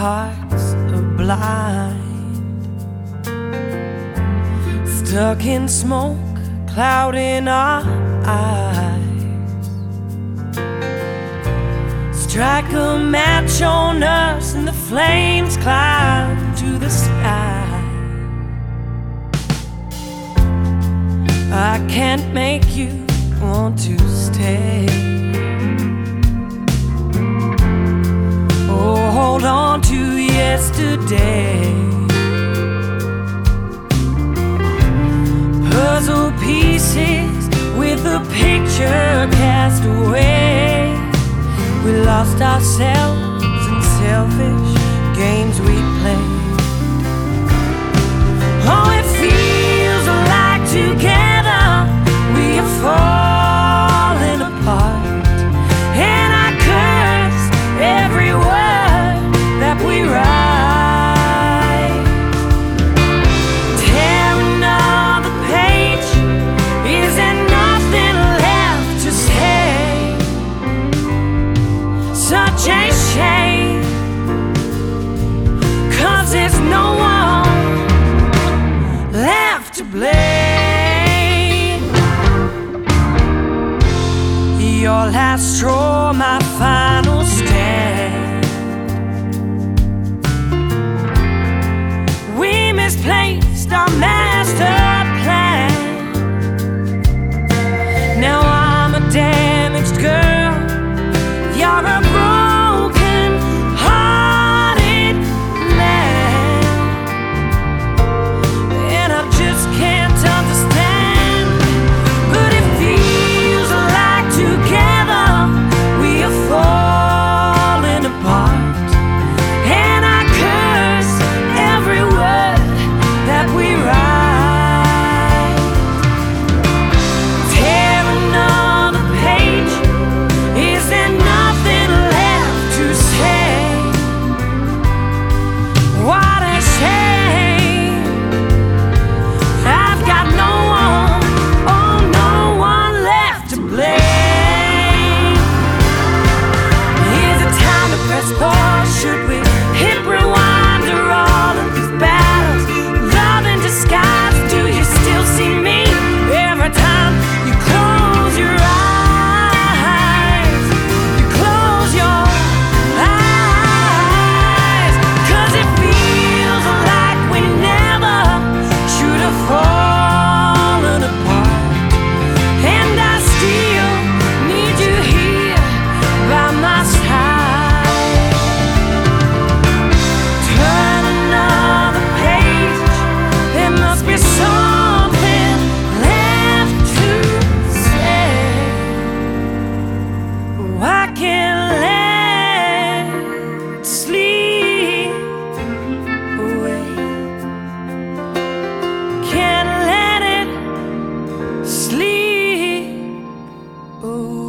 hearts are blind, stuck in smoke, clouding our eyes. Strike a match on us, and the flames climb to the sky. I can't make you want to stay. Yesterday. Puzzle pieces with a picture cast away. We lost ourselves in selfish Shame, cause there's no one left to blame. Your last straw, my Oh.